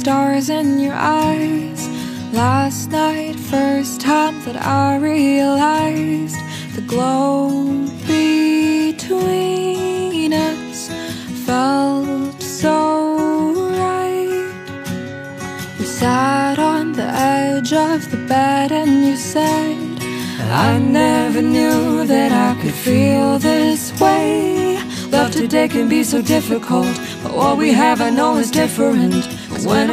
stars in your eyes. Last night, first time that I realized The glow between us felt so right. We sat on the edge of the bed and you said I never knew that I could feel this way. Love today can be so difficult But what we have I know is different. Cause when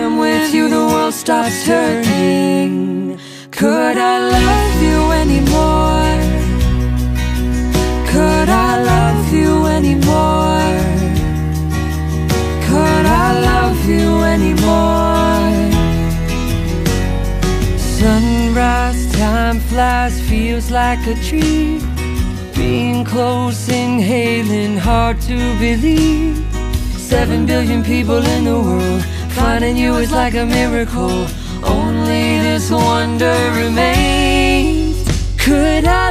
with you, the world stops turning. Could I love you anymore? Could I love you anymore? Could I love you anymore? Sunrise time flies, feels like a dream. Being close, inhaling, hard to believe. Seven billion people in the world. Finding you is like a miracle. Only this wonder remains. Could I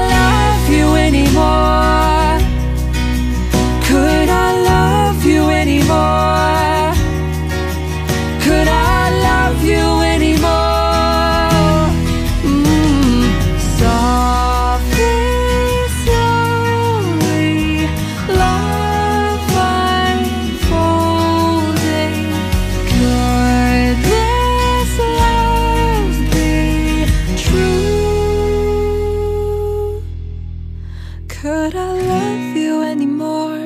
Could I love you anymore?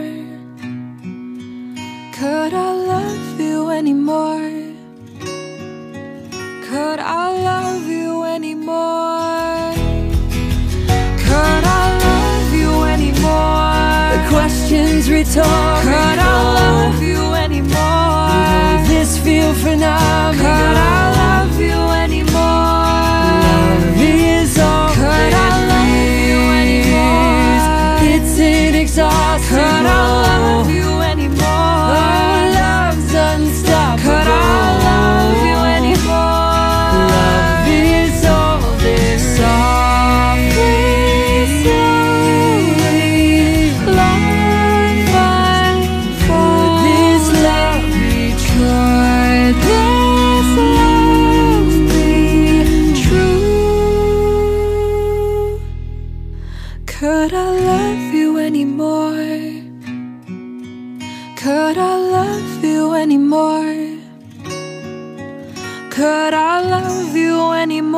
Could I love you anymore? Could I love you anymore? Could I love you anymore? The question's rhetorical. Could I love you anymore? This feel phenomenal? Could Could I love you anymore? Could I love you anymore? Could I love you anymore?